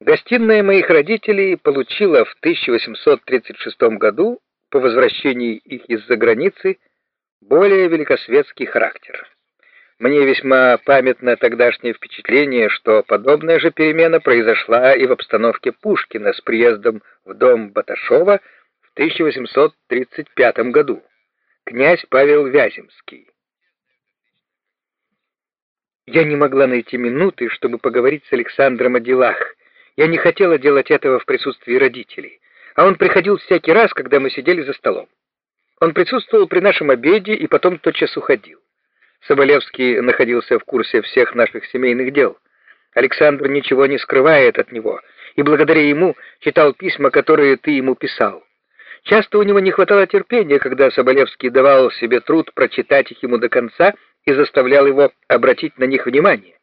Гостиная моих родителей получила в 1836 году, по возвращении их из-за границы, более великосветский характер. Мне весьма памятно тогдашнее впечатление, что подобная же перемена произошла и в обстановке Пушкина с приездом в дом Баташова в 1835 году. Князь Павел Вяземский. Я не могла найти минуты, чтобы поговорить с Александром о делах, я не хотела делать этого в присутствии родителей, а он приходил всякий раз, когда мы сидели за столом. Он присутствовал при нашем обеде и потом тотчас уходил. Соболевский находился в курсе всех наших семейных дел. Александр ничего не скрывает от него, и благодаря ему читал письма, которые ты ему писал. Часто у него не хватало терпения, когда Соболевский давал себе труд прочитать их ему до конца и заставлял его обратить на них внимание.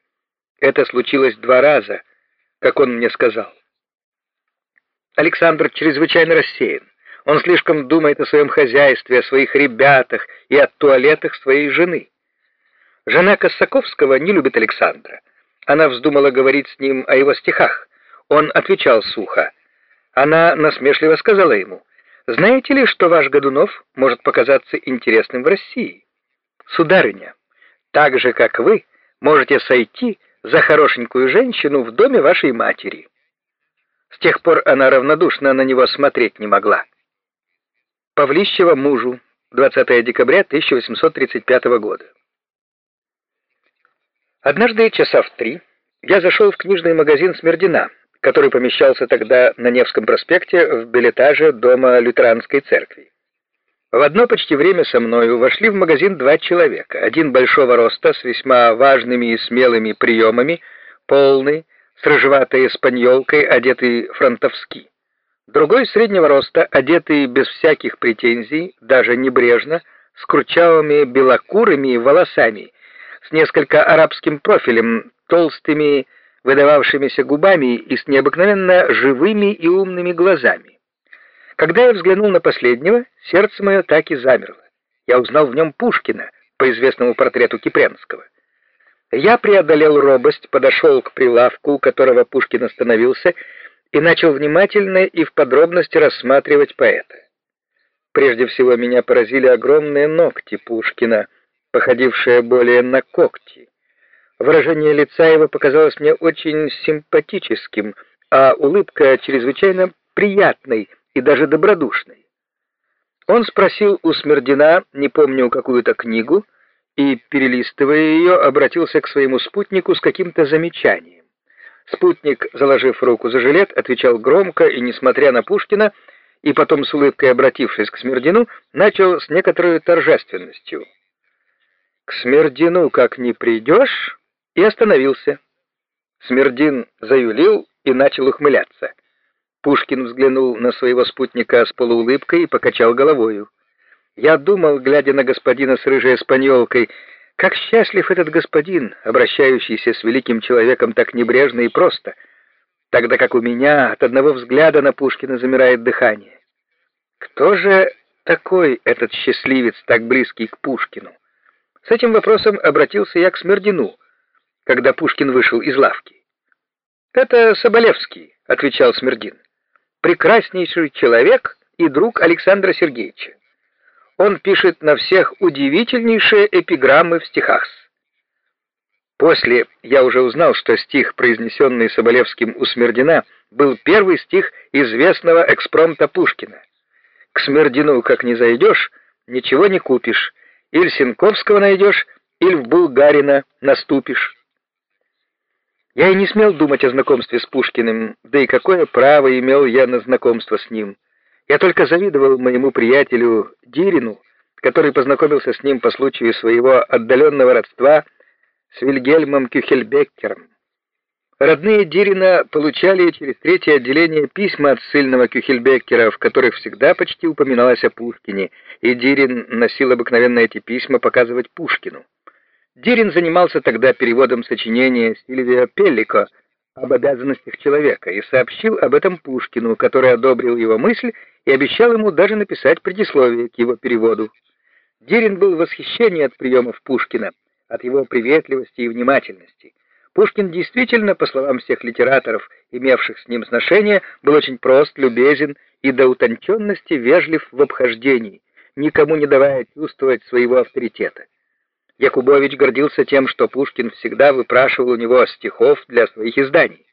Это случилось два раза, как он мне сказал. Александр чрезвычайно рассеян. Он слишком думает о своем хозяйстве, о своих ребятах и о туалетах своей жены. Жена Косаковского не любит Александра. Она вздумала говорить с ним о его стихах. Он отвечал сухо. Она насмешливо сказала ему, «Знаете ли, что ваш Годунов может показаться интересным в России? Сударыня, так же, как вы, можете сойти за хорошенькую женщину в доме вашей матери. С тех пор она равнодушно на него смотреть не могла. Павлищева мужу, 20 декабря 1835 года. Однажды часа в три я зашел в книжный магазин Смердина, который помещался тогда на Невском проспекте в билетаже дома лютеранской церкви. В одно почти время со мною вошли в магазин два человека. Один большого роста, с весьма важными и смелыми приемами, полный, с рыжеватой испаньолкой, одетый фронтовски. Другой среднего роста, одетый без всяких претензий, даже небрежно, с кручавыми белокурыми волосами, с несколько арабским профилем, толстыми выдававшимися губами и с необыкновенно живыми и умными глазами. Когда я взглянул на последнего, сердце мое так и замерло. Я узнал в нем Пушкина по известному портрету Кипренского. Я преодолел робость, подошел к прилавку, у которого Пушкин остановился, и начал внимательно и в подробности рассматривать поэта. Прежде всего меня поразили огромные ногти Пушкина, походившие более на когти. Выражение лица его показалось мне очень симпатическим, а улыбка чрезвычайно приятной, и даже добродушной. Он спросил у Смердина, не помню какую-то книгу, и, перелистывая ее, обратился к своему спутнику с каким-то замечанием. Спутник, заложив руку за жилет, отвечал громко и, несмотря на Пушкина, и потом с улыбкой обратившись к Смердину, начал с некоторой торжественностью. «К Смердину как не придешь?» и остановился. Смердин заюлил и начал ухмыляться. Пушкин взглянул на своего спутника с полуулыбкой и покачал головою. Я думал, глядя на господина с рыжей испаньолкой, как счастлив этот господин, обращающийся с великим человеком так небрежно и просто, тогда как у меня от одного взгляда на Пушкина замирает дыхание. Кто же такой этот счастливец, так близкий к Пушкину? С этим вопросом обратился я к Смердину, когда Пушкин вышел из лавки. «Это Соболевский», — отвечал Смердин прекраснейший человек и друг Александра Сергеевича. Он пишет на всех удивительнейшие эпиграммы в стихах. После я уже узнал, что стих, произнесенный Соболевским у Смердина, был первый стих известного экспромта Пушкина. К Смердину, как не зайдешь, ничего не купишь. Иль Синковского найдешь, иль в Булгарина наступишь. Я и не смел думать о знакомстве с Пушкиным, да и какое право имел я на знакомство с ним. Я только завидовал моему приятелю Дирину, который познакомился с ним по случаю своего отдаленного родства с Вильгельмом Кюхельбеккером. Родные Дирина получали через третье отделение письма от сильного Кюхельбеккера, в которых всегда почти упоминалось о Пушкине, и Дирин носил обыкновенно эти письма показывать Пушкину. Дирин занимался тогда переводом сочинения Сильвия Пеллико об обязанностях человека и сообщил об этом Пушкину, который одобрил его мысль и обещал ему даже написать предисловие к его переводу. Дирин был в восхищении от приемов Пушкина, от его приветливости и внимательности. Пушкин действительно, по словам всех литераторов, имевших с ним сношение, был очень прост, любезен и до утонченности вежлив в обхождении, никому не давая чувствовать своего авторитета. Якубович гордился тем, что Пушкин всегда выпрашивал у него стихов для своих изданий.